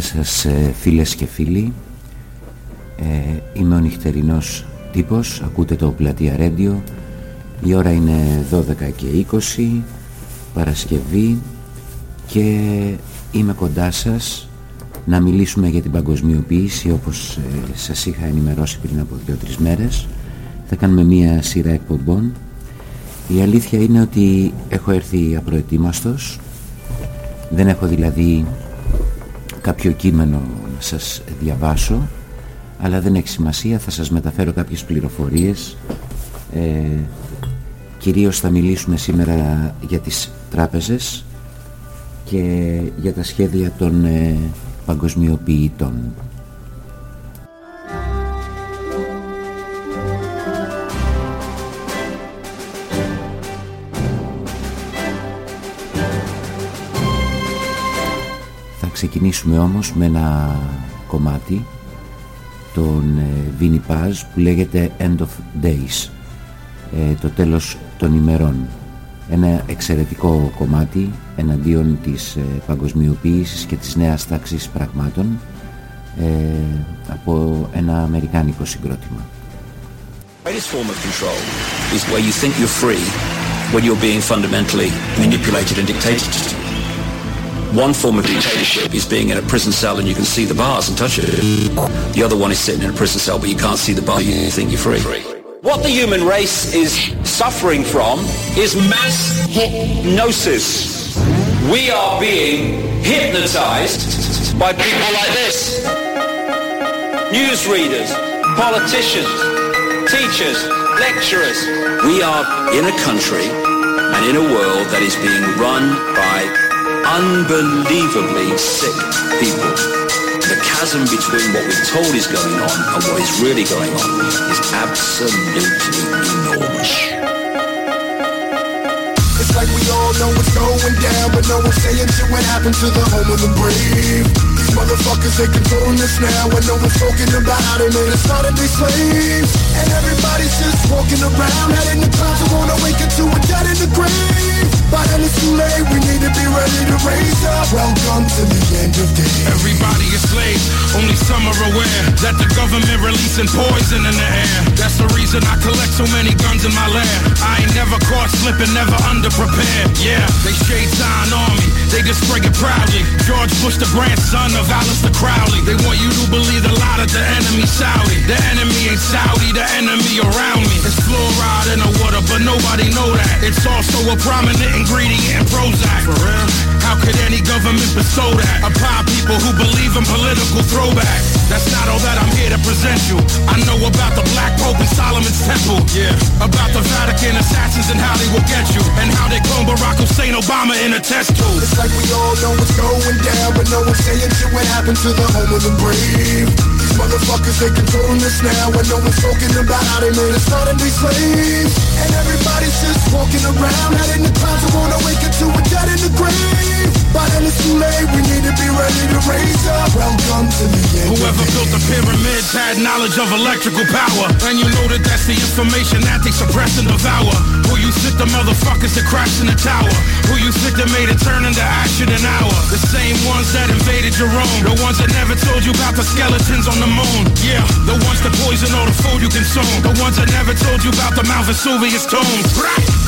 Γεια σας ε, φίλες και φίλοι. Ε, Είμαι ο νυχτερινός τύπος. Ακούτε το Πλατεία Ρέντιο. Η ώρα είναι 12 και 20 Παρασκευή Και είμαι κοντά σας Να μιλήσουμε για την παγκοσμιοποίηση. Όπως ε, σας είχα ενημερώσει πριν από 2-3 μέρες Θα κάνουμε μία σειρά εκπομπών. Η αλήθεια είναι ότι έχω έρθει απροετοίμαστος. Δεν έχω δηλαδή κάποιο κείμενο να σας διαβάσω αλλά δεν έχει σημασία, θα σας μεταφέρω κάποιες πληροφορίες ε, κυρίως θα μιλήσουμε σήμερα για τις τράπεζες και για τα σχέδια των ε, παγκοσμιοποιητών. Ξεκινήσουμε όμως με ένα κομμάτι των Vinny Paz που λέγεται End of Days. Ε, το τέλος των ημερών. Ένα εξαιρετικό κομμάτι εναντίον της ε, παγκοσμιοποίησης και της νέας τάξης πραγμάτων ε, από ένα αμερικάνικο συγκρότημα. Greatest form of control is where you think you're free when you're being fundamentally manipulated and dictated One form of dictatorship is being in a prison cell and you can see the bars and touch it. The other one is sitting in a prison cell but you can't see the bar, you think you're free. What the human race is suffering from is mass hypnosis. We are being hypnotized by people like this. Newsreaders, politicians, teachers, lecturers. We are in a country and in a world that is being run by unbelievably sick people. The chasm between what we're told is going on and what is really going on is absolutely enormous. It's like we all know what's going down, but no one's saying shit what happened to the home of the brave. These motherfuckers, they controlling us now, and no one's talking about how they made us modern day slaves. And everybody's just walking around, heading the clouds, and wanna wake up to a dead in the grave. But then it's too late, we need to be ready to raise up. Welcome to the end of days. Everybody is slaves, only some are aware That the government releasing poison in the air. That's the reason I collect so many guns in my lab I ain't never caught slipping, never underprepared. Yeah, they shade sign on me, they just spray it proudly. George Bush, the grandson of Alistair Crowley. They want you to believe a lot of the enemy Saudi. The enemy ain't Saudi, the enemy around me. It's fluoride in the water, but nobody know that. It's also a prominent ingredient in Prozac. For real? How could any government bestow that upon people who believe in political throwback? That's not all that I'm here to present you. I know about the Black Pope and Solomon's Temple. Yeah. About the Vatican assassins and how they will get you. And how they clone Barack Hussein Obama in a test tube. It's like we all know what's going down, but no one's saying shit what happened to the home of the brave. Motherfuckers, they controlling us now, and no one's talking about how they made us modern day slaves. And everybody's just walking around, heading the clouds wanna wake up to a dead in the grave. But then it's too late, we need to be ready to raise up. Welcome to the end Whoever built the pyramids had knowledge of electrical power. And you know that that's the information that they suppress and devour. Who you think the motherfuckers that crashed in the tower. Who you think that made it turn into ash in an hour. The same ones that invaded Jerome. The ones that never told you about the skeletons on the moon Yeah, the ones that poison all the food you consume The ones that never told you about the Mount Vesuvius tombs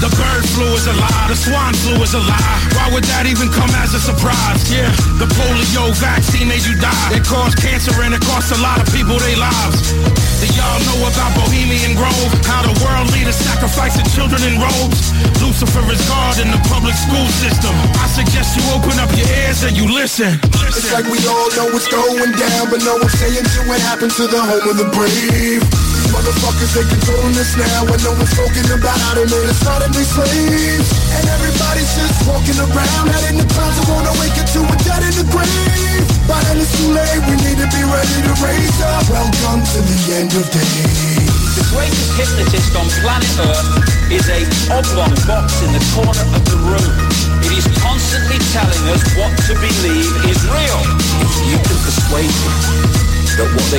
The bird flu is a lie, the swine flu is a lie. Why would that even come as a surprise? Yeah, the polio vaccine made you die. It caused cancer and it cost a lot of people their lives. Do y'all know about Bohemian Grove? How the world leaders sacrificing children in robes? Lucifer is God in the public school system. I suggest you open up your ears and you listen. listen. It's like we all know what's going down, but no one's saying to what happened to the home of the brave. These motherfuckers, they controlling us now, and no one's talking about how they made us suddenly slaves. And everybody's just walking around, heading the clouds and wanna wake up to a dead in the grave. But then it's too late, we need to be ready to raise up. Welcome to the end of days. The greatest hypnotist on planet Earth is a oblong box in the corner of the room. It is constantly telling us what to believe is real. If you can persuade them that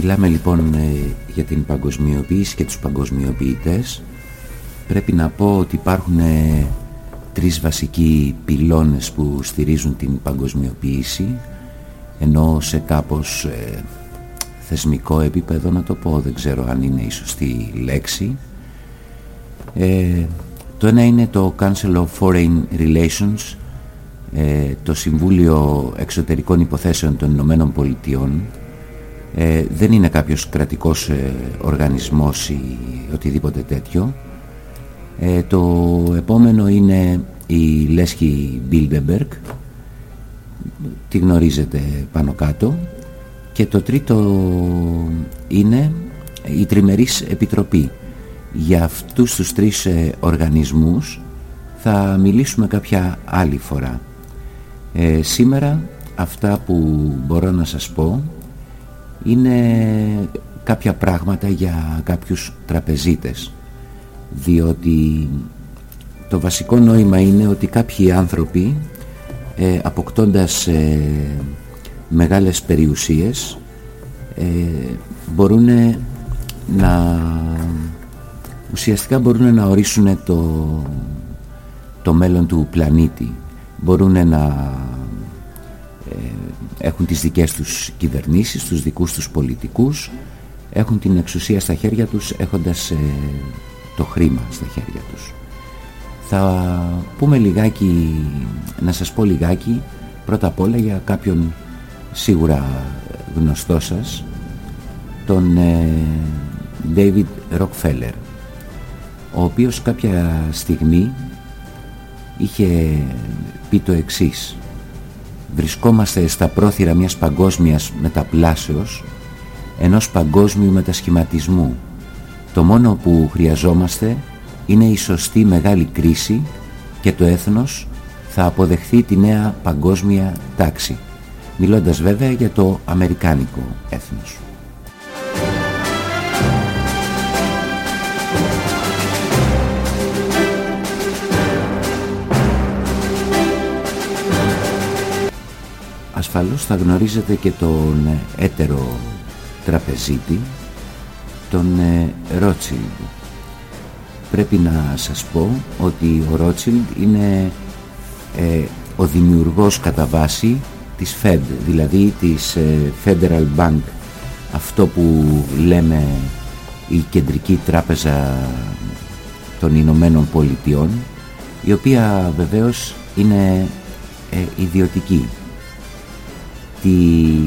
Μιλάμε λοιπόν ε, για την παγκοσμιοποίηση και τους παγκοσμιοποιητές. Πρέπει να πω ότι υπάρχουν ε, τρεις βασικοί πυλώνες που στηρίζουν την παγκοσμιοποίηση ενώ σε κάπως ε, θεσμικό επίπεδο να το πω, δεν ξέρω αν είναι η σωστή λέξη. το ένα είναι το Council of Foreign Relations, το Συμβούλιο Εξωτερικών Υποθέσεων των Ηνωμένων Πολιτειών ε, δεν είναι κάποιος κρατικός ε, οργανισμός ή οτιδήποτε τέτοιο. Ε, το επόμενο είναι η Λέσχη Μπίλντεμπεργκ, τη γνωρίζετε πάνω κάτω. Και το τρίτο είναι η Τριμερής Επιτροπή. Για αυτούς τους τρεις ε, οργανισμούς θα μιλήσουμε κάποια άλλη φορά. Ε, σήμερα αυτά που μπορώ να σας πω είναι κάποια πράγματα για κάποιους τραπεζίτες διότι το βασικό νόημα είναι ότι κάποιοι άνθρωποι ε, αποκτώντας ε, μεγάλες περιουσίες ε, μπορούν να ουσιαστικά μπορούν να ορίσουν το, το μέλλον του πλανήτη. Μπορούν να έχουν τις δικές τους κυβερνήσεις, τους δικούς τους πολιτικούς, έχουν την εξουσία στα χέρια τους έχοντας ε, το χρήμα στα χέρια τους. Θα πούμε λιγάκι, να σας πω λιγάκι πρώτα απ' όλα για κάποιον σίγουρα γνωστό σας, τον ε, David Rockefeller, ο οποίος κάποια στιγμή είχε πει το εξής βρισκόμαστε στα πρόθυρα μιας παγκόσμιας μεταπλάσεως, ενός παγκόσμιου μετασχηματισμού. Το μόνο που χρειαζόμαστε είναι η σωστή μεγάλη κρίση και το έθνος θα αποδεχθεί τη νέα παγκόσμια τάξη, μιλώντας βέβαια για το αμερικάνικο έθνος. ασφαλώς θα γνωρίζετε και τον έτερο τραπεζίτη, τον Ρότσιλντ. Πρέπει να σας πω ότι ο Ρότσιλντ είναι ε, ο δημιουργός κατά βάση της Fed, δηλαδή της ε, Federal Bank, αυτό που λέμε η Κεντρική Τράπεζα των Ηνωμένων Πολιτειών, η οποία βεβαίως είναι ε, ιδιωτική ότι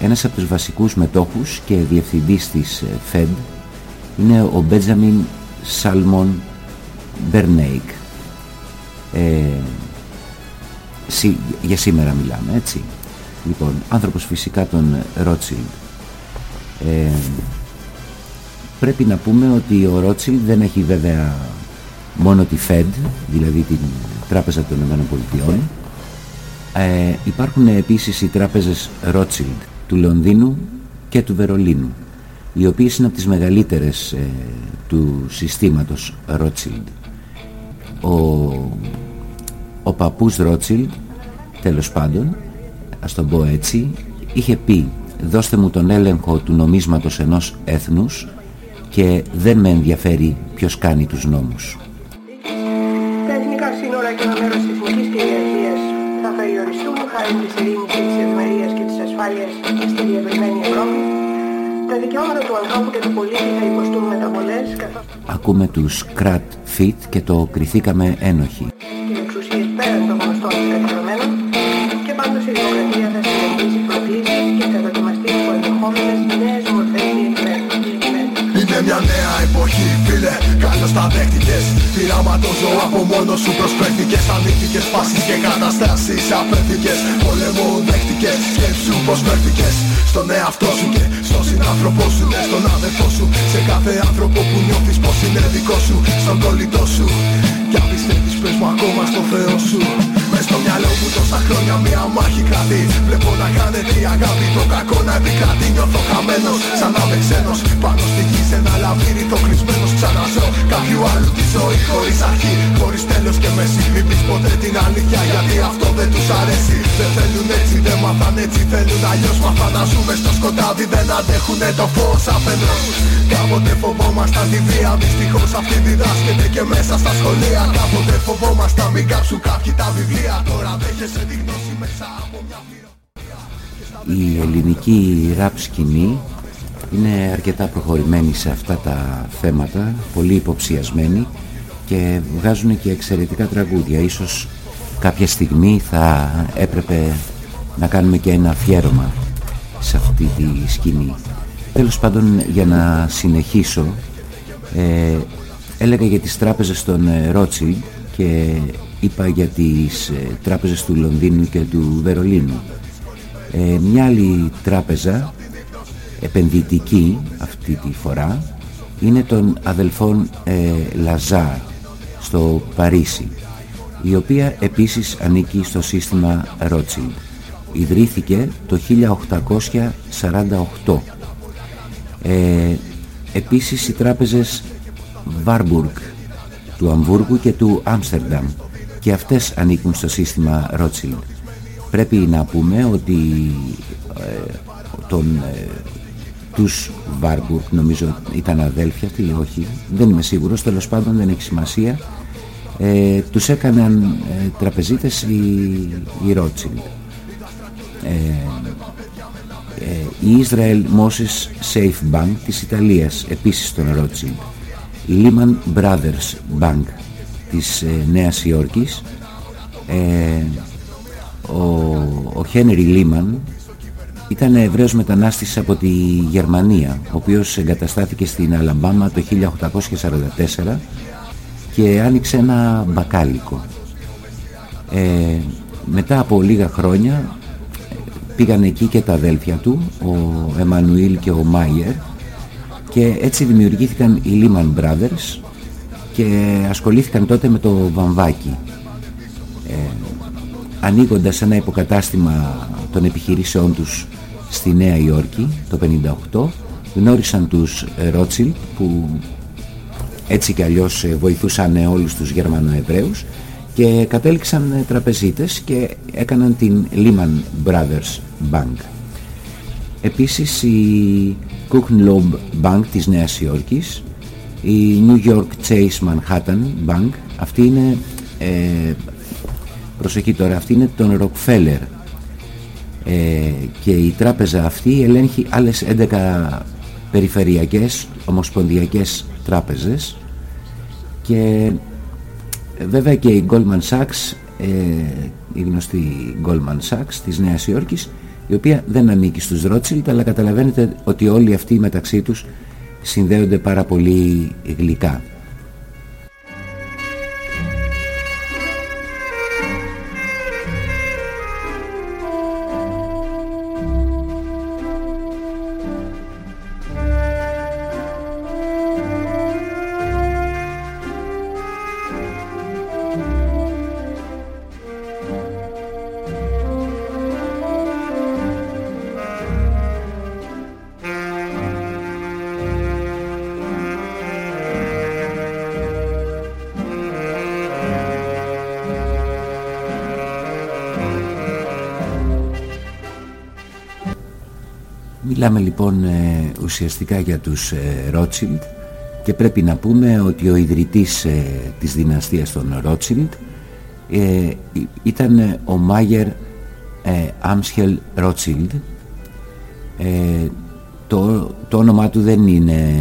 ένας από τους βασικούς μετόχους και διευθυντής της Fed είναι ο Μπέντζαμιν Σάλομον Μπερνάνκι. Ε, για σήμερα μιλάμε, έτσι. Λοιπόν, άνθρωπος φυσικά των Ρότσιλντ. Ε, πρέπει να πούμε ότι ο Ρότσιλντ δεν έχει βέβαια μόνο τη Fed, δηλαδή την Τράπεζα των ΗΠΑ, ε, υπάρχουν επίσης οι τράπεζες Rothschild του Λονδίνου και του Βερολίνου οι οποίες είναι από τις μεγαλύτερες ε, του συστήματος Rothschild. Ο, ο παππούς Rothschild, τέλος πάντων, ας το πω έτσι, είχε πει δώστε μου τον έλεγχο του νομίσματος ενός έθνους και δεν με ενδιαφέρει ποιος κάνει τους νόμους. Περιοριστούν χάρη της ειρήνης και της ευημερίας και της ασφάλειας στη διευρυμένη Ευρώπη. Τα δικαιώματα του ανθρώπου και του πολίτη θα υποστούν μεταβολές καθώς... Ακούμε τους Κρατ Φιτ και το κριθήκαμε ένοχοι. ...και εξουσίες πέραν των γνωστών κατηγορημένων και πάντως η δημοκρατία θα συνεχίσει προκλήσεις και θα δοκιμαστεί από ενδεχόμενες νέες μορφές Είναι μια νέα εποχή φίλε, καλώς τα δέχτηκες Πειράματο ζω από μόνος σου προσπέθηκες Ανήθηκες φάσεις και καταστάσεις απέφυγες Πόλεμο δέχτηκες, σκέψου πως φέρθηκες Στον εαυτό σου και στον συνάνθρωπό σου Ναι στον αδερφό σου, σε κάθε άνθρωπο που νιώθεις πως είναι δικό σου Στον κολλητό σου. Κι αν πιστεύεις πες μου ακόμα στο Θεό σου μες στο μυαλό μου τόσα χρόνια μια μάχη κρατεί Βλέπω να κάνετε η αγάπη το κακό να επικρατεί Νιώθω χαμένος σαν να είμαι ξένος. Πάνω στη γη σε ένα λαβύρινο κλεισμένος Ξαναζώ. Κάποιου άλλου τη ζωή χωρίς αρχή. Χωρίς τέλος και μέση Μην πεις ποτέ την αλήθεια γιατί αυτό δεν τους αρέσει. Δεν θέλουν έτσι, δεν μάθαν έτσι, θέλουν αλλιώς. Μάθαν να ζούμε στο σκοτάδι, δεν αντέχουνε το φως αφενός. Κάποτε φοβόμασταν τη βία, δυστυχώς αυτή διδάσκεται και μέσα στα σχολεία. Κάποτε φοβόμασταν μην κάψουν κάποιοι τα βιβλία Τώρα δέχεσαι τη γνώση μέσα από μια η ελληνική ραπ σκηνή είναι αρκετά προχωρημένη σε αυτά τα θέματα, πολύ υποψιασμένη και βγάζουν και εξαιρετικά τραγούδια. Ίσως κάποια στιγμή θα έπρεπε να κάνουμε και ένα αφιέρωμα σε αυτή τη σκηνή. Τέλος πάντων για να συνεχίσω ε, έλεγα για τις τράπεζες των Ρότσιλ και είπα για τις ε, τράπεζες του Λονδίνου και του Βερολίνου. Ε, μια άλλη τράπεζα επενδυτική αυτή τη φορά είναι των αδελφών ε, Λαζάρ στο Παρίσι η οποία επίσης ανήκει στο σύστημα Rothschild. Ιδρύθηκε το 1848. Ε, επίσης οι τράπεζες Βάρμπουργκ του Αμβούργου και του Άμστερνταμ και αυτές ανήκουν στο σύστημα Rothschild. Πρέπει να πούμε ότι ε, τον, ε, τους Βάρμπουργκ νομίζω ήταν αδέλφια ή όχι, δεν είμαι σίγουρος, τέλος πάντων δεν έχει σημασία. Ε, τους έκαναν ε, τραπεζίτες οι, οι Rothschild. Ε, η Israel Moses Safe Bank της Ιταλίας, επίσης τον Rothschild. Η Lehman Brothers Bank της Νέας Υόρκης. Ο, ο Χένρι Λίμαν ήταν Εβραίος μετανάστης από τη Γερμανία ο οποίος εγκαταστάθηκε στην Αλαμπάμα το 1844 και άνοιξε ένα μπακάλικο. Ε, μετά από λίγα χρόνια πήγαν εκεί και τα αδέλφια του ο Εμμανουήλ και ο Μάιερ και έτσι δημιουργήθηκαν οι Lehman Brothers και ασχολήθηκαν τότε με το βαμβάκι ε, ανοίγοντας ένα υποκατάστημα των επιχειρήσεών τους στη Νέα Υόρκη το 1958 γνώρισαν τους Ρότσιλ που έτσι κι αλλιώς ε, βοηθούσαν όλους τους Γερμανοεβραίους και κατέληξαν ε, τραπεζίτες και έκαναν την Lehman Brothers Bank. Επίσης η Kuchenlob Bank της Νέας Υόρκης, η New York Chase Manhattan Bank, αυτή είναι ε, προσοχή τώρα, αυτή είναι τον Rockefeller. Ε, και η τράπεζα αυτή ελέγχει άλλες 11 περιφερειακές ομοσπονδιακές τράπεζες. Και ε, βέβαια και η Goldman Sachs ε, η γνωστή Goldman Sachs της Νέας Υόρκης η οποία δεν ανήκει στους Rothschild αλλά καταλαβαίνετε ότι όλοι αυτοί μεταξύ τους συνδέονται πάρα πολύ γλυκά Μιλάμε λοιπόν ε, ουσιαστικά για τους Ρότσιλντ και πρέπει να πούμε ότι ο ιδρυτής ε, της δυναστείας των Ρότσιλντ ε, ήταν ο Μάγερ Άμσχελ Ρότσιλντ το, το όνομά του δεν είναι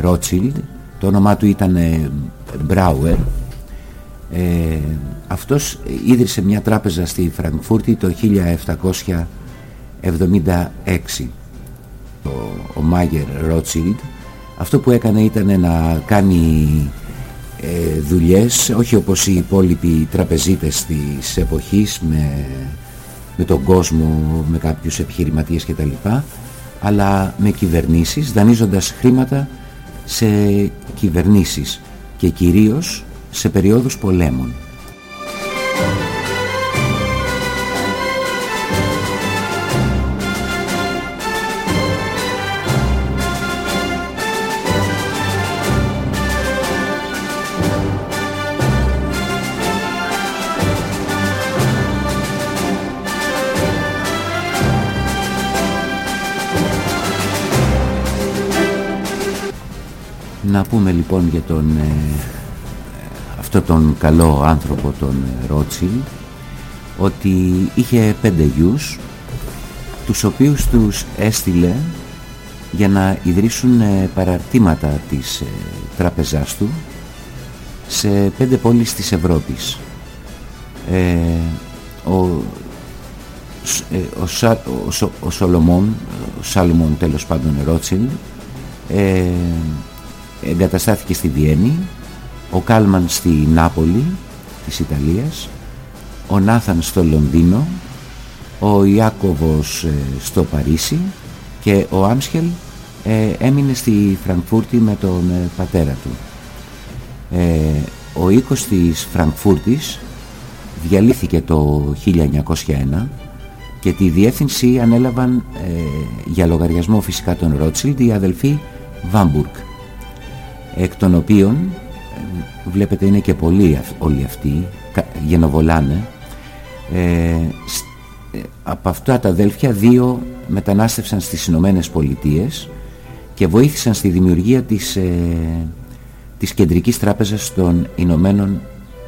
Ρότσιλντ το όνομά του ήταν Μπράουερ αυτός ίδρυσε μια τράπεζα στη Φραγκφούρτη το 1776 ο Μάγερ Ρότσιλντ αυτό που έκανε ήταν να κάνει ε, δουλειές όχι όπως οι υπόλοιποι τραπεζίτες της εποχής με, με τον κόσμο, με κάποιους επιχειρηματίες κτλ αλλά με κυβερνήσεις δανείζοντας χρήματα σε κυβερνήσεις και κυρίως σε περιόδους πολέμων. Να πούμε λοιπόν για τον ε, αυτό τον καλό άνθρωπο τον Ρότσιλ ότι είχε πέντε γιους τους οποίους τους έστειλε για να ιδρύσουν ε, παραρτήματα της ε, τράπεζάς του σε πέντε πόλεις της Ευρώπης. Ε, ο, ε, ο, Σα, ο, ο Σολομών, ο Σάλμον τέλος πάντων Ρότσιλ, ε, εγκαταστάθηκε στη Βιέννη, ο Κάλμαν στη Νάπολη της Ιταλίας, ο Νάθαν στο Λονδίνο, ο Ιάκωβος ε, στο Παρίσι και ο Άμσχελ ε, έμεινε στη Φραγκφούρτη με τον ε, πατέρα του. ο οίκος της Φραγκφούρτης διαλύθηκε το 1901 και τη διεύθυνση ανέλαβαν για λογαριασμό φυσικά των Ρότσιλντ οι αδελφοί Βάμπουργκ εκ των οποίων βλέπετε είναι και πολλοί όλοι αυτοί γενοβολάνε ε, από αυτά τα αδέλφια δύο μετανάστευσαν στις Ηνωμένες Πολιτείες και βοήθησαν στη δημιουργία της, ε, της Κεντρικής Τράπεζας των Ηνωμένων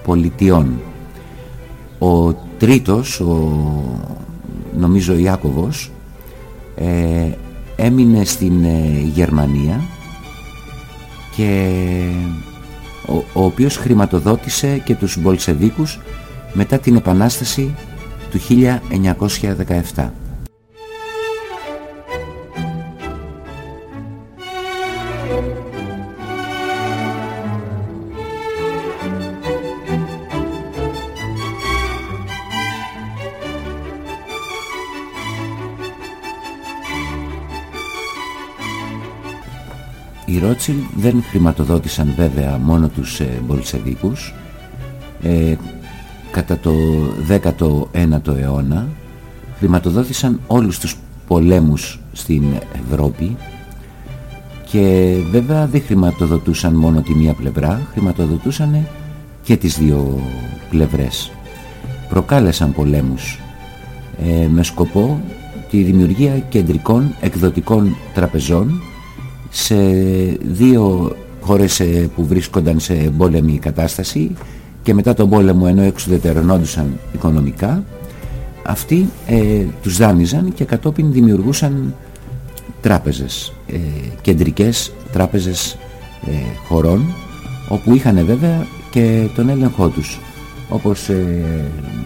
Πολιτειών. Ο τρίτος, ο, νομίζω Ιάκωβος, ε, έμεινε στην ε, Γερμανία και ο, ο οποίος χρηματοδότησε και τους Μπολσεβίκους μετά την Επανάσταση του 1917. Οι Ρότσιλ δεν χρηματοδότησαν βέβαια μόνο τους ε, Μπολσεβίκους ε, κατά το 19ο αιώνα χρηματοδότησαν όλους τους πολέμους στην Ευρώπη και βέβαια δεν χρηματοδοτούσαν μόνο τη μία πλευρά, χρηματοδοτούσαν και τις δύο πλευρές. Προκάλεσαν πολέμους ε, με σκοπό τη δημιουργία κεντρικών εκδοτικών τραπεζών σε δύο χώρες ε, που βρίσκονταν σε εμπόλεμη κατάσταση και μετά τον πόλεμο ενώ εξουδετερωνόντουσαν οικονομικά αυτοί ε, τους δάνειζαν και κατόπιν δημιουργούσαν τράπεζες, ε, κεντρικές τράπεζες ε, χωρών όπου είχαν βέβαια και τον έλεγχό τους όπως ε,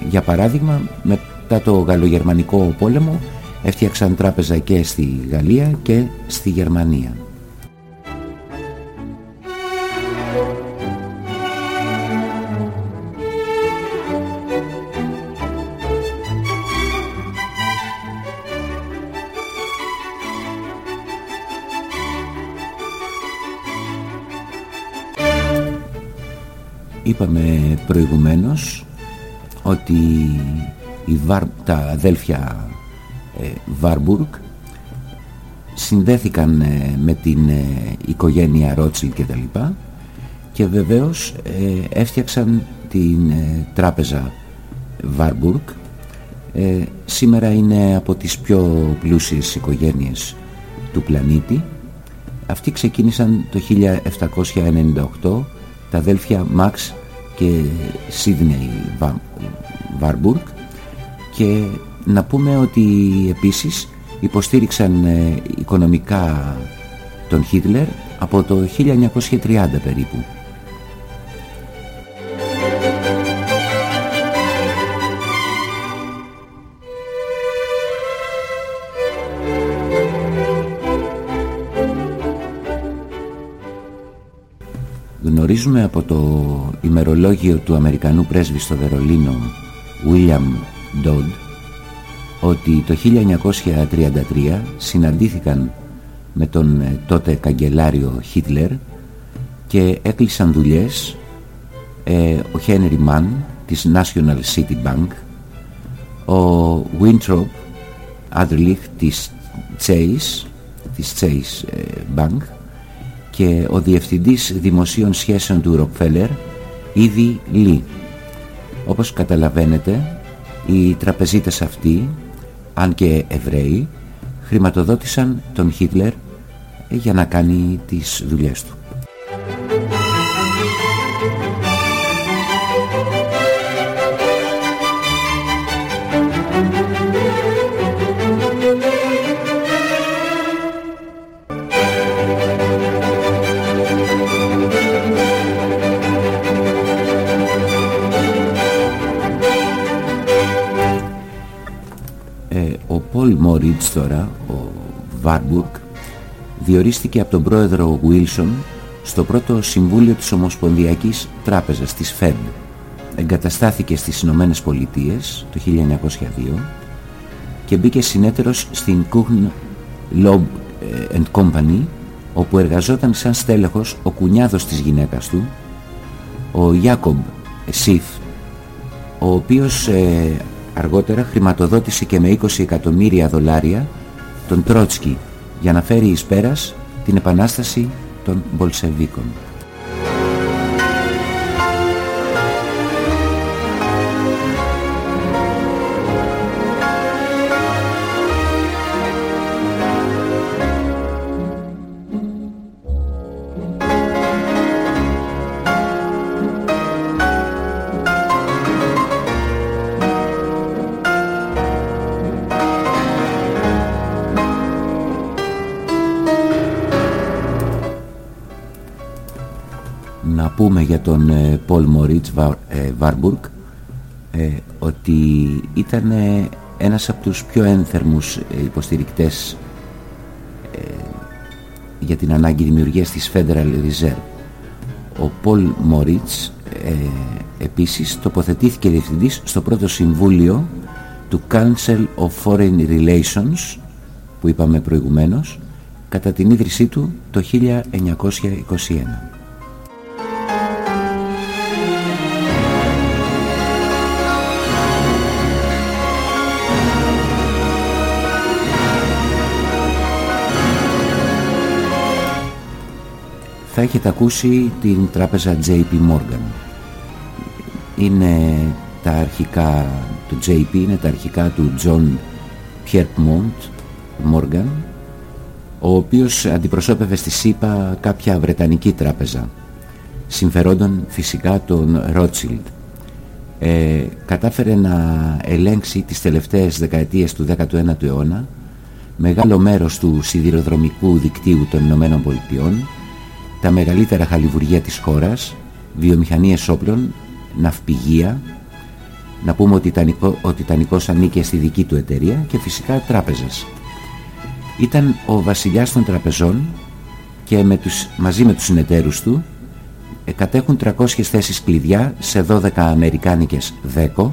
για παράδειγμα μετά το γαλλογερμανικό πόλεμο έφτιαξαν τράπεζα και στη Γαλλία και στη Γερμανία. Είπαμε προηγουμένως ότι οι τα αδέλφια ε, Βάρμπουργκ συνδέθηκαν ε, με την ε, οικογένεια Ρότσιλ και τα λοιπά και βεβαίως ε, έφτιαξαν την τράπεζα Βάρμπουργκ. Σήμερα είναι από τις πιο πλούσιες οικογένειες του πλανήτη. Αυτοί ξεκίνησαν το 1798 τα αδέλφια Μαξ και Σίδνεϊ Βάρμπουργκ και να πούμε ότι επίσης υποστήριξαν ε, οικονομικά τον Χίτλερ από το 1930 περίπου. Γνωρίζουμε από το ημερολόγιο του Αμερικανού πρέσβη στο Βερολίνο William Dodd ότι το 1933 συναντήθηκαν με τον ε, τότε καγκελάριο Χίτλερ και έκλεισαν δουλειές ε, ο Χένρι Μαν της National City Bank ο Winthrop Adlerich της Chase της Chase ε, Bank και ο Διευθυντής Δημοσίων Σχέσεων του Ροκφέλερ ήδη Λί. Όπως καταλαβαίνετε, οι τραπεζίτες αυτοί, αν και Εβραίοι, χρηματοδότησαν τον Χίτλερ για να κάνει τις δουλειές του. Μόριτς τώρα, ο Βάρμπουργκ, διορίστηκε από τον πρόεδρο Βίλσον στο πρώτο συμβούλιο της Ομοσπονδιακής Τράπεζας, της ΦΕΔ. Εγκαταστάθηκε στις Ηνωμένες Πολιτείες το 1902 και μπήκε συνέτερος στην Kuhn Loeb ε, and Company όπου εργαζόταν σαν στέλεχος ο κουνιάδος της γυναίκας του, ο Ιάκομπ Σιφ, ο οποίος ε, Αργότερα χρηματοδότησε και με 20 εκατομμύρια δολάρια τον Τρότσκι για να φέρει εις πέρας την επανάσταση των Μπολσεβίκων. Τον Πολ Μορίτς Βάρμπουργκ ότι ήταν ένας από τους πιο ένθερμους ε, υποστηρικτές ε, για την ανάγκη δημιουργίας της Federal Reserve. Ο Πολ Μορίτς ε, επίσης τοποθετήθηκε διευθυντής στο πρώτο συμβούλιο του Council of Foreign Relations που είπαμε προηγουμένως κατά την ίδρυσή του το 1921. Θα έχετε ακούσει την τράπεζα JP Morgan. Είναι τα αρχικά του JP, είναι τα αρχικά του John Pierpont Morgan, ο οποίος αντιπροσώπευε στη ΣΥΠΑ κάποια βρετανική τράπεζα, συμφερόντων φυσικά τον Rothschild. Ε, κατάφερε να ελέγξει τις τελευταίες δεκαετίες του 19ου αιώνα μεγάλο μέρος του σιδηροδρομικού δικτύου των Ηνωμένων Πολιτειών τα μεγαλύτερα χαλιβουργία της χώρας, βιομηχανίες όπλων, ναυπηγεία, να πούμε ότι ο Τιτανικός ανήκε στη δική του εταιρεία και φυσικά τράπεζες. Ήταν ο βασιλιάς των τραπεζών και με τους, μαζί με τους συνεταίρους του ε, κατέχουν 300 θέσεις κλειδιά σε 12 αμερικάνικες 10,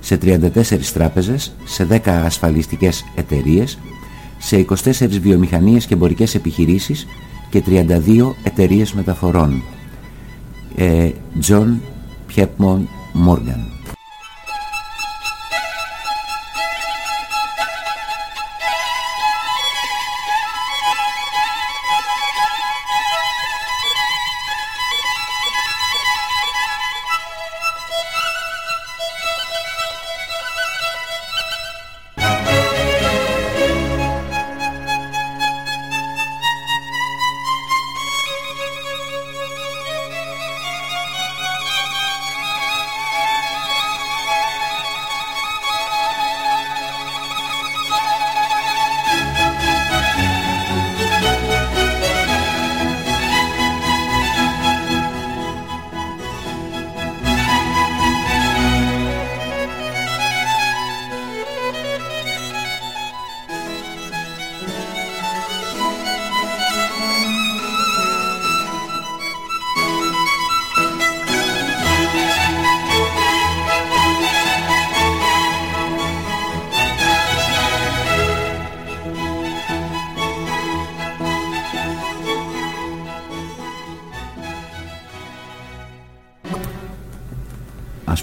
σε 34 τράπεζες, σε 10 ασφαλιστικές εταιρείες, σε 24 βιομηχανίες και εμπορικές επιχειρήσεις και 32 εταιρείες μεταφορών. Ε, John Piedmont Morgan.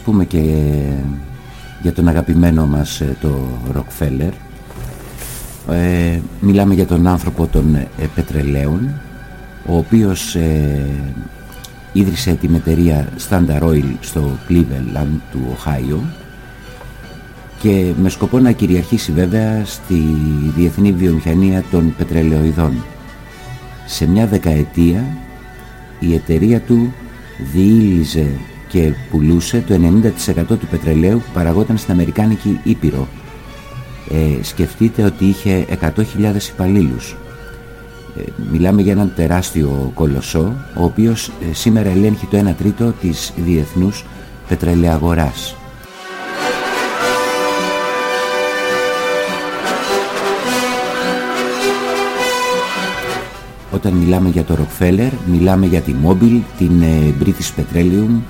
Πούμε και για τον αγαπημένο μας ε, το Rockefeller ε, μιλάμε για τον άνθρωπο των ε, πετρελαίων ο οποίος ε, ίδρυσε την εταιρεία Standard Oil στο Cleveland του Ohio και με σκοπό να κυριαρχήσει βέβαια στη διεθνή βιομηχανία των πετρελαιοειδών. Σε μια δεκαετία η εταιρεία του διήλυζε και πουλούσε το 90% του πετρελαίου που παραγόταν στην Αμερικάνικη Ήπειρο. Ε, σκεφτείτε ότι είχε 100.000 υπαλλήλους. Ε, μιλάμε για έναν τεράστιο κολοσσό, ο οποίος ε, σήμερα ελέγχει το 1 τρίτο της διεθνούς πετρελαιαγοράς. Όταν μιλάμε για το Rockefeller, μιλάμε για τη Mobil, την ε, British Petroleum,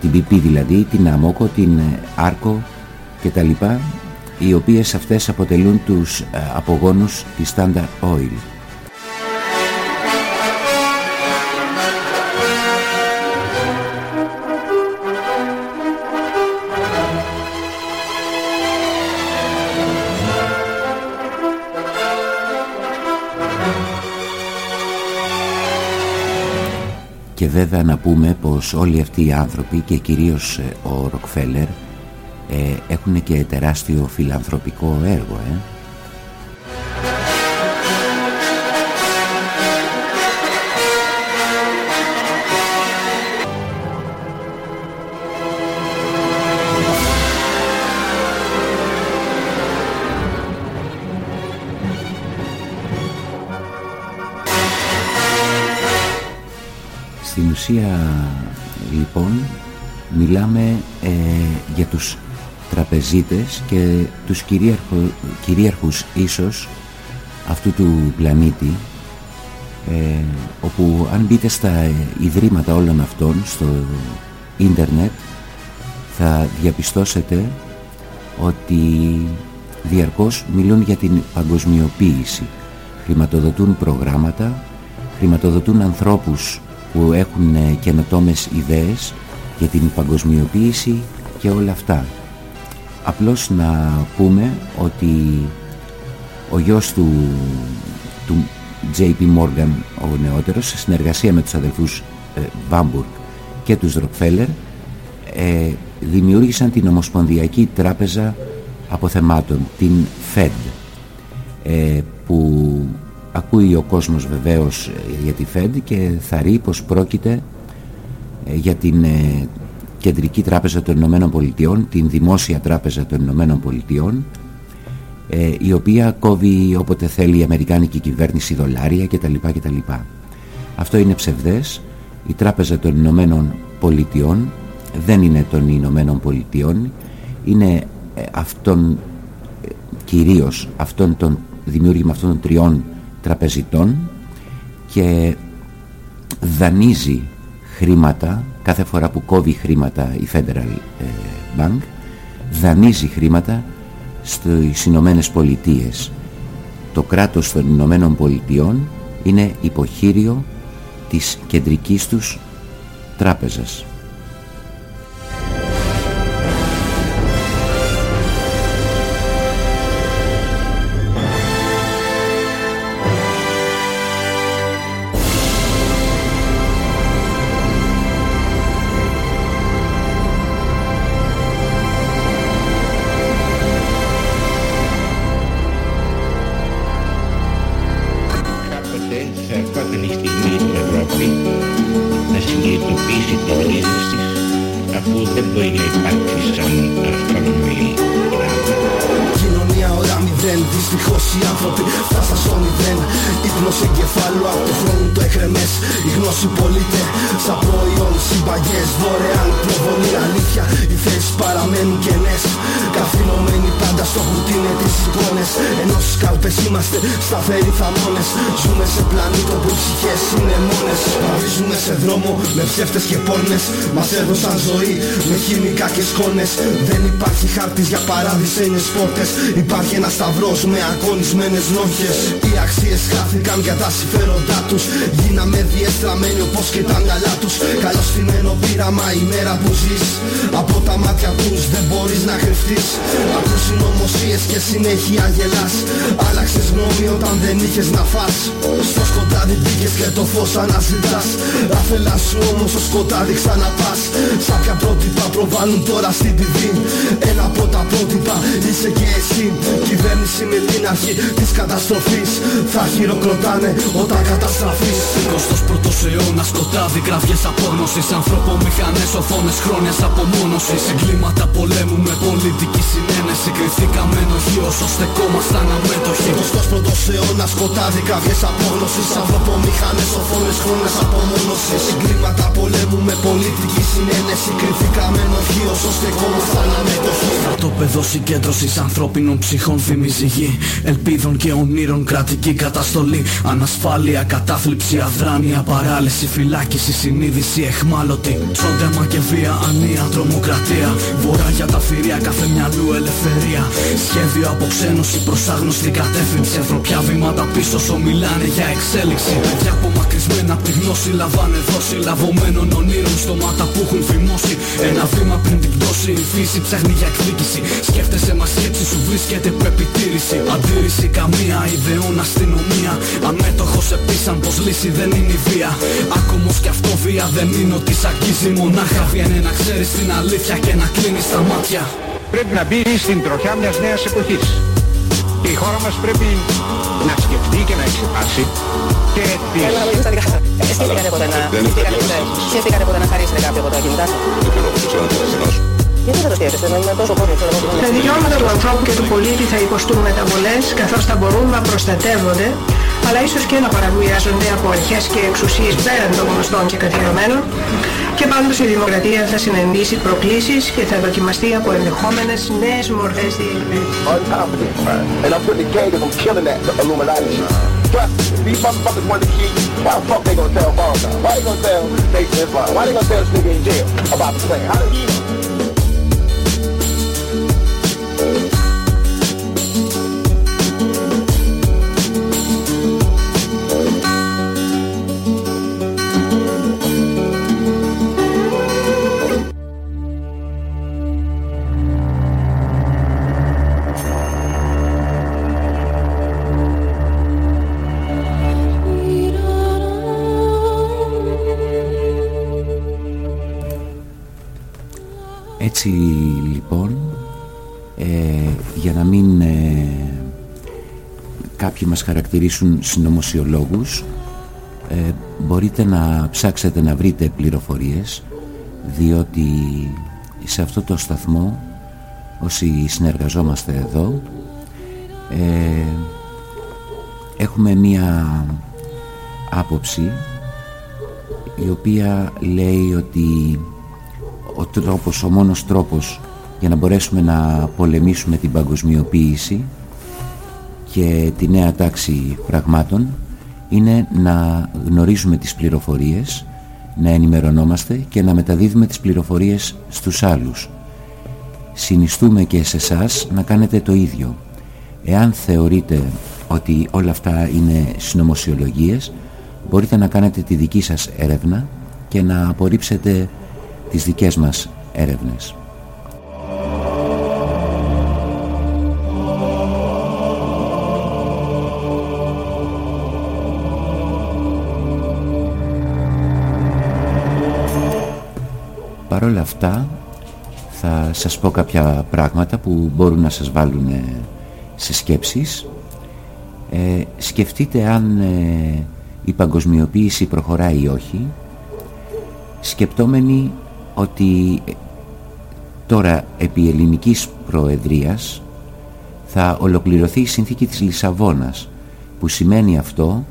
την BP δηλαδή, την Amoco, την ε, Arco κτλ. Οι οποίες αυτές αποτελούν τους ε, απογόνους της Standard Oil. Και βέβαια να πούμε πως όλοι αυτοί οι άνθρωποι και κυρίως ε, ο Ροκφέλερ ε, έχουν και τεράστιο φιλανθρωπικό έργο. Ε. ουσία λοιπόν μιλάμε ε, για τους τραπεζίτες και τους κυρίαρχο, κυρίαρχους ίσως αυτού του πλανήτη ε, όπου αν μπείτε στα ιδρύματα όλων αυτών στο ίντερνετ θα διαπιστώσετε ότι διαρκώς μιλούν για την παγκοσμιοποίηση. Χρηματοδοτούν προγράμματα χρηματοδοτούν ανθρώπους που έχουν ε, καινοτόμες ιδέες για την παγκοσμιοποίηση και όλα αυτά. Απλώς να πούμε ότι ο γιος του, του JP Morgan, ο νεότερος, σε συνεργασία με τους αδελφούς ε, Bamburg και τους Rockefeller, ε, δημιούργησαν την Ομοσπονδιακή Τράπεζα Αποθεμάτων, την Fed, ε, που ακούει ο κόσμος βεβαίως ε, για τη Fed και θα ρει πως πρόκειται ε, για την ε, Κεντρική Τράπεζα των Ηνωμένων Πολιτειών, την Δημόσια Τράπεζα των Ηνωμένων Πολιτειών η οποία κόβει όποτε θέλει η Αμερικάνικη κυβέρνηση δολάρια κτλ. κτλ. Αυτό είναι ψευδές. Η Τράπεζα των Ηνωμένων Πολιτειών δεν είναι των Ηνωμένων Πολιτειών, είναι αυτών κυρίως αυτών των δημιούργημα αυτών των τριών τραπεζιτών και δανείζει χρήματα κάθε φορά που κόβει χρήματα η Federal ε, Bank δανείζει χρήματα στις Ηνωμένες Πολιτείες. Το κράτος των Ηνωμένων Πολιτειών είναι υποχείριο της κεντρικής τους τράπεζας ψεύτες και πόρνες. Μας έδωσαν ζωή με χημικά και σκόνες. Δεν υπάρχει χάρτης για παράδεισες πόρτες. Υπάρχει ένας σταυρός με αγωνισμένες νόχες. Οι αξίες χάθηκαν για τα συμφέροντά τους. Γίναμε διεστραμμένοι όπως και τα μυαλά τους. Καλωστημένο πείραμα η μέρα που ζεις. Από τα μάτια τους δεν μπορείς να κρυφτείς. Από συνωμοσίες και συνέχεια γελάς. Άλλαξες γνώμη όταν δεν είχες να φας. Στο σκοτάδι μπήκες και το φως αναζητάς. Αφελάς σου όμως στο σκοτάδι ξαναπάς. Σαν ποια πρότυπα προβάλλουν τώρα στην TV Ένα από τα πρότυπα είσαι και εσύ. Κυβέρνηση με την αρχή της καταστροφής. Θα χειροκροτάνε όταν καταστραφείς. 21ος αιώνας σκοτάδι, γραφιές απόγνωσης Ανθρωπομηχανές, οθόνες, χρόνιας απομόνωσης. Εγκλήματα πολέμου με πολιτική συνένεση. Κρυφθήκαμε ενοχείως ώστε στεκόμασταν αμέτωχοι. 21ος αιώνας σκοτάδι, γραφιές απόγνωσης Ανθρωπομηχανές, οθόνες, χρόνιας απομόνωσης. Εγκλήματα πολέμου με πολιτική συνένεση. Κρυφθήκαμε ενοχείως ώστε στεκόμασταν αμέτωχοι Στρατόπεδο συγκέντρωσης ανθρώπινων ψυχών θυμίζει γη. Ελπίδων και ονείρων κρατική καταστολή. Ανασφάλεια, κατάθλιψη, αδράνεια, παράλυση, φυλάκιση, συνείδηση, εχμάλωτη. Σόντεμα και βία, ανία, τρομοκρατία. Βορρά για τα φυρία, κάθε μυαλού ελευθερία. Σχέδιο αποξένωση προς άγνωστη κατεύθυνση. Ανθρωπιά βήματα πίσω σου μιλάνε για εξέλιξη. Παιδιά απομακρυσμένα από τη γνώση λαμβάνε δόση Λαβωμένων ονείρων στόματα που έχουν φημώσει. Ένα βήμα πριν την πτώση η φύση ψάχνει για εκδίκηση. Σκέφτεσαι μα σκέψη σου βρίσκεται πρεπιτήρηση Αντίρρηση καμία ιδεών αστυνομία. Αμέτωχος επίσαν πως λύση δεν είναι η βία. Άκομος κι αυτό βία δεν είναι ότι σ' αγγίζει Μονάχα. Βία είναι να ξέρεις την αλήθεια και να κλείνεις τα μάτια. Πρέπει να μπει στην τροχιά μιας νέας εποχής και η χώρα μας πρέπει να σκεφτεί και να εξετάσει και τις... Σκέφτηκατε ποτέ να... Σκέφτηκατε ποτέ να χαρίσετε κάποιο από τα κινητά σας. Γιατί δεν το σκέφτεστε, να είναι τόσο κόσμο, ξέρω εγώ. Τα δικαιώματα του ανθρώπου και του πολίτη θα υποστούν μεταβολές καθώς θα μπορούν να προστατεύονται αλλά ίσως και να παραβιάζονται από αρχές και εξουσίες πέραν των γνωστών και καθιερωμένων και πάντω η δημοκρατία θα συναντήσει προκλήσει και θα δοκιμαστεί από ενδεχόμενε νέε μορφέ διεκδικήσεων. Κάποιοι μας χαρακτηρίσουν συνωμοσιολόγους ε, μπορείτε να ψάξετε να βρείτε πληροφορίες διότι σε αυτό το σταθμό όσοι συνεργαζόμαστε εδώ ε, έχουμε μία άποψη η οποία λέει ότι ο τρόπος, ο μόνος τρόπος για να μπορέσουμε να πολεμήσουμε την παγκοσμιοποίηση και τη νέα τάξη πραγμάτων είναι να γνωρίζουμε τις πληροφορίες, να ενημερωνόμαστε και να μεταδίδουμε τις πληροφορίες στους άλλους. Συνιστούμε και σε εσάς να κάνετε το ίδιο. Εάν θεωρείτε ότι όλα αυτά είναι συνωμοσιολογίες, μπορείτε να κάνετε τη δική σας έρευνα και να απορρίψετε τις δικές μας έρευνες. Παρ' όλα αυτά θα σας πω κάποια πράγματα που μπορούν να σας βάλουν σε σκέψεις. Ε, σκεφτείτε αν ε, η παγκοσμιοποίηση προχωράει ή όχι σκεπτόμενοι ότι τώρα επί ελληνικής προεδρίας θα ολοκληρωθεί η συνθήκη της Λισαβόνας που σημαίνει αυτό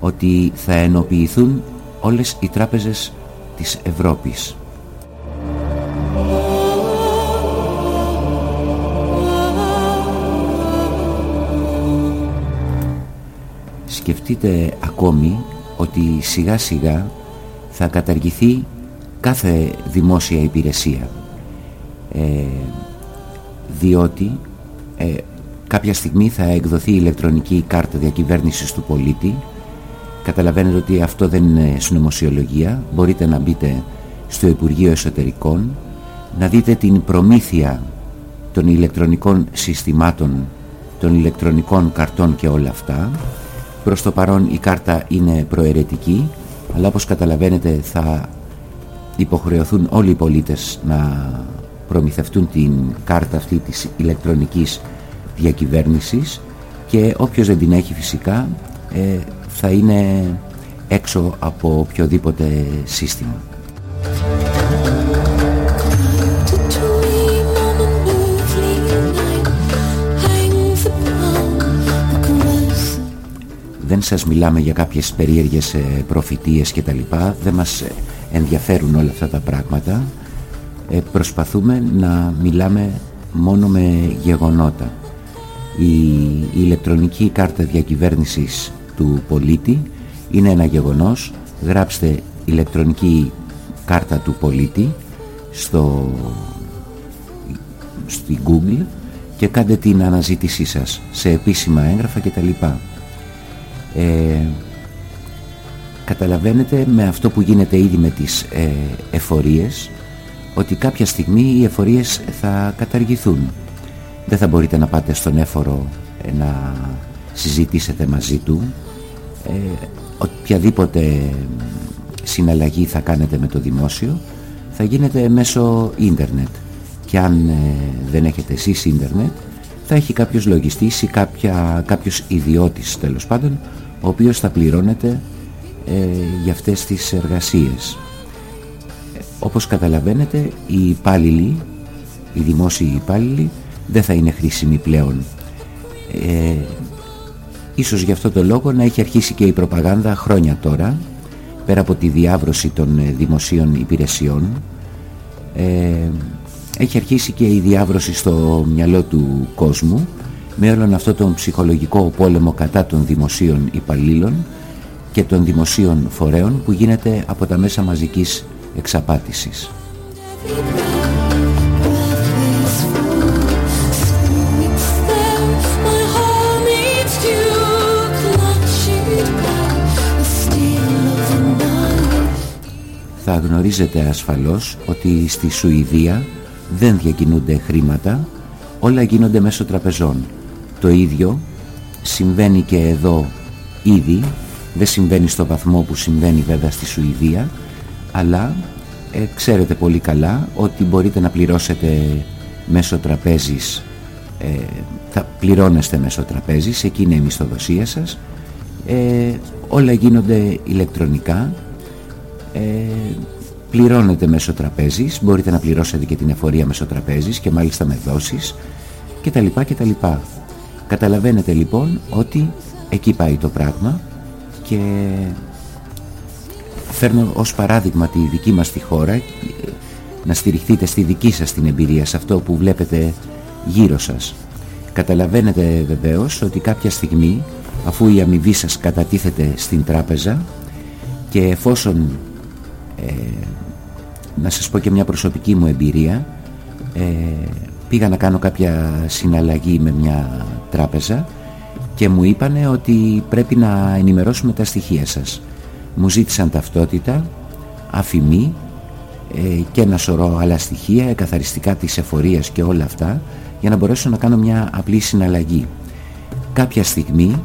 ότι θα ενοποιηθούν όλες οι τράπεζες της Ευρώπης. Σκεφτείτε ακόμη ότι σιγά σιγά θα καταργηθεί κάθε δημόσια υπηρεσία. Ε, διότι ε, κάποια στιγμή θα εκδοθεί η ηλεκτρονική κάρτα διακυβέρνησης του πολίτη. Καταλαβαίνετε ότι αυτό δεν είναι συνωμοσιολογία. Μπορείτε να μπείτε στο Υπουργείο Εσωτερικών να δείτε την προμήθεια των ηλεκτρονικών συστημάτων των ηλεκτρονικών καρτών και όλα αυτά προς το παρόν η κάρτα είναι προαιρετική αλλά όπως καταλαβαίνετε θα υποχρεωθούν όλοι οι πολίτες να προμηθευτούν την κάρτα αυτή της ηλεκτρονικής διακυβέρνησης και όποιος δεν την έχει φυσικά ε, θα είναι έξω από οποιοδήποτε σύστημα. Δεν σας μιλάμε για κάποιες περίεργες ε, προφητείες και τα λοιπά, δεν μας ενδιαφέρουν όλα αυτά τα πράγματα. Ε, προσπαθούμε να μιλάμε μόνο με γεγονότα. Η, η ηλεκτρονική κάρτα διακυβέρνησης του πολίτη είναι ένα γεγονός. Γράψτε ηλεκτρονική κάρτα του πολίτη στο, στη Google και κάντε την αναζήτησή σας σε επίσημα έγγραφα κτλ. Ε, καταλαβαίνετε με αυτό που γίνεται ήδη με τις ε, εφορίες ότι κάποια στιγμή οι εφορίες θα καταργηθούν. Δεν θα μπορείτε να πάτε στον έφορο ε, να συζητήσετε μαζί του. Ε, οποιαδήποτε συναλλαγή θα κάνετε με το δημόσιο θα γίνεται μέσω ίντερνετ. Και αν ε, δεν έχετε εσείς ίντερνετ θα έχει κάποιος λογιστής ή κάποια, κάποιος ιδιώτης τέλος πάντων ο οποίος θα πληρώνεται ε, για αυτές τις εργασίες. Όπως καταλαβαίνετε οι υπάλληλοι, οι δημόσιοι υπάλληλοι δεν θα είναι χρήσιμοι πλέον. Ε, ίσως γι' αυτό το λόγο να έχει αρχίσει και η προπαγάνδα χρόνια τώρα πέρα από τη διάβρωση των ε, δημοσίων υπηρεσιών ε, έχει αρχίσει και η διάβρωση στο μυαλό του κόσμου με όλον αυτό τον ψυχολογικό πόλεμο κατά των δημοσίων υπαλλήλων και των δημοσίων φορέων που γίνεται από τα μέσα μαζικής εξαπάτησης. Θα γνωρίζετε ασφαλώς ότι στη Σουηδία δεν διακινούνται χρήματα, όλα γίνονται μέσω τραπεζών. Το ίδιο συμβαίνει και εδώ ήδη, δεν συμβαίνει στο βαθμό που συμβαίνει βέβαια στη Σουηδία, αλλά ε, ξέρετε πολύ καλά ότι μπορείτε να πληρώσετε μέσω τραπέζης, ε, θα πληρώνεστε μέσω τραπέζης, εκεί είναι η μισθοδοσία σας, ε, όλα γίνονται ηλεκτρονικά, ε, πληρώνετε μέσω τραπέζης, μπορείτε να πληρώσετε και την εφορία μέσω τραπέζης και μάλιστα με δόσεις και τα λοιπά και τα λοιπά. Καταλαβαίνετε λοιπόν ότι εκεί πάει το πράγμα και φέρνω ως παράδειγμα τη δική μας τη χώρα να στηριχτείτε στη δική σας την εμπειρία σε αυτό που βλέπετε γύρω σας. Καταλαβαίνετε βεβαίως ότι κάποια στιγμή αφού η αμοιβή σας κατατίθεται στην τράπεζα και εφόσον ε, να σας πω και μια προσωπική μου εμπειρία ε, πήγα να κάνω κάποια συναλλαγή με μια τράπεζα και μου είπανε ότι πρέπει να ενημερώσουμε τα στοιχεία σας μου ζήτησαν ταυτότητα, αφημί ε, και ένα σωρό άλλα στοιχεία, εκαθαριστικά της εφορίας και όλα αυτά για να μπορέσω να κάνω μια απλή συναλλαγή. Κάποια στιγμή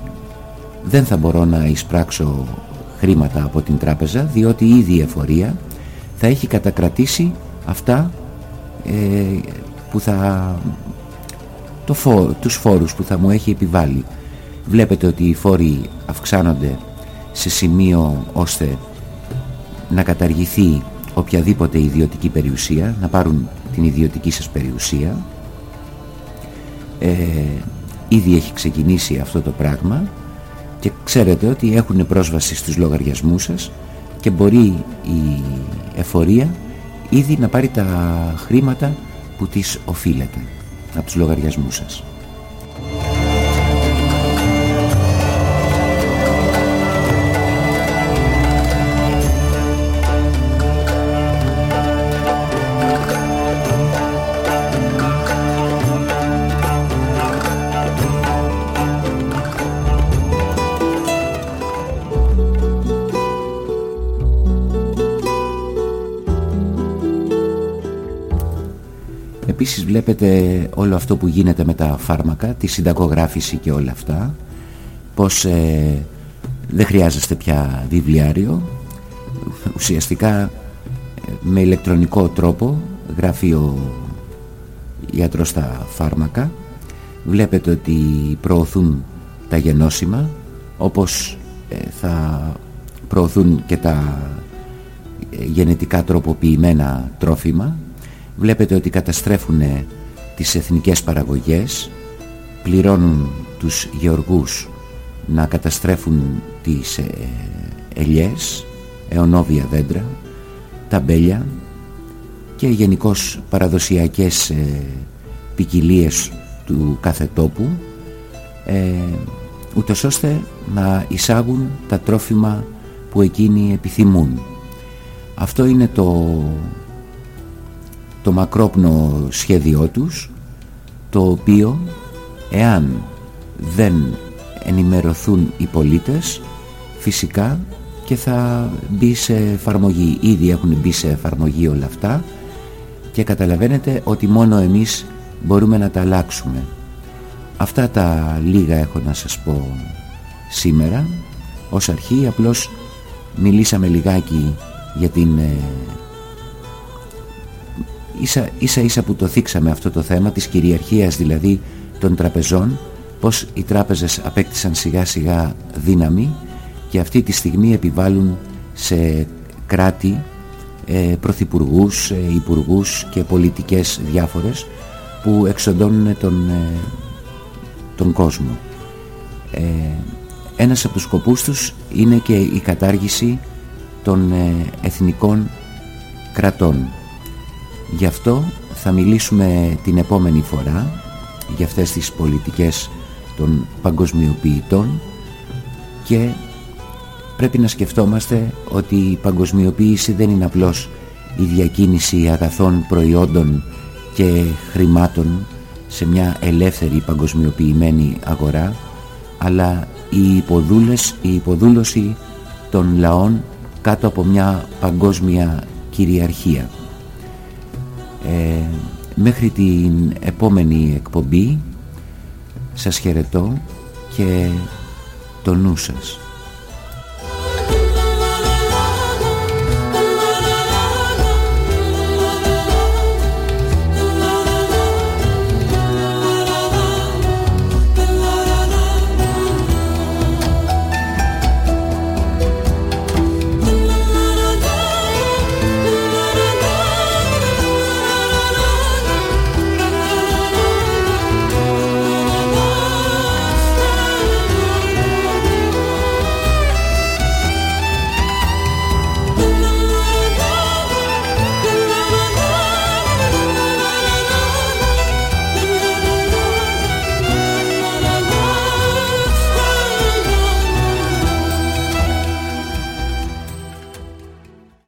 δεν θα μπορώ να εισπράξω χρήματα από την τράπεζα διότι ήδη η εφορία θα έχει κατακρατήσει αυτά ε, που θα το φό, τους φόρους που θα μου έχει επιβάλει. Βλέπετε ότι οι φόροι αυξάνονται σε σημείο ώστε να καταργηθεί οποιαδήποτε ιδιωτική περιουσία, να πάρουν την ιδιωτική σας περιουσία. Ε, ήδη έχει ξεκινήσει αυτό το πράγμα και ξέρετε ότι έχουν πρόσβαση στους λογαριασμούς σας και μπορεί η εφορία ήδη να πάρει τα χρήματα που της οφείλετε από τους λογαριασμούς σας. Βλέπετε όλο αυτό που γίνεται με τα φάρμακα, τη συντακογράφηση και όλα αυτά, πως ε, δεν χρειάζεστε πια βιβλιάριο, ουσιαστικά ε, με ηλεκτρονικό τρόπο γράφει ο ιατρός στα φάρμακα. Βλέπετε ότι προωθούν τα γενώσιμα όπως ε, θα προωθούν και τα ε, γενετικά τροποποιημένα τρόφιμα βλέπετε ότι καταστρέφουν τις εθνικές παραγωγές πληρώνουν τους γεωργούς να καταστρέφουν τις ε, ελιές αιωνόβια δέντρα τα μπέλια και γενικώς παραδοσιακές ε, ποικιλίες του κάθε τόπου ε, ούτως ώστε να εισάγουν τα τρόφιμα που εκείνοι επιθυμούν. Αυτό είναι το, το μακρόπνο σχέδιό τους το οποίο εάν δεν ενημερωθούν οι πολίτες φυσικά και θα μπει σε εφαρμογή. Ήδη έχουν μπει σε εφαρμογή όλα αυτά και καταλαβαίνετε ότι μόνο εμείς μπορούμε να τα αλλάξουμε. Αυτά τα λίγα έχω να σας πω σήμερα. Ως αρχή απλώς μιλήσαμε λιγάκι για την... Ε, ίσα, ίσα ίσα που το θίξαμε αυτό το θέμα της κυριαρχίας δηλαδή των τραπεζών πως οι τράπεζες απέκτησαν σιγά σιγά δύναμη και αυτή τη στιγμή επιβάλλουν σε κράτη ε, πρωθυπουργούς, ε, υπουργούς και πολιτικές διάφορες που εξοντώνουν τον, ε, τον κόσμο. Ε, ένας από τους σκοπούς τους είναι και η κατάργηση των ε, εθνικών κρατών. Γι' αυτό θα μιλήσουμε την επόμενη φορά για αυτές τις πολιτικές των παγκοσμιοποιητών και πρέπει να σκεφτόμαστε ότι η παγκοσμιοποίηση δεν είναι απλώς η διακίνηση αγαθών προϊόντων και χρημάτων σε μια ελεύθερη παγκοσμιοποιημένη αγορά αλλά η, υποδούλες, η υποδούλωση των λαών κάτω από μια παγκόσμια κυριαρχία. Ε, μέχρι την επόμενη εκπομπή σας χαιρετώ και το νου σας.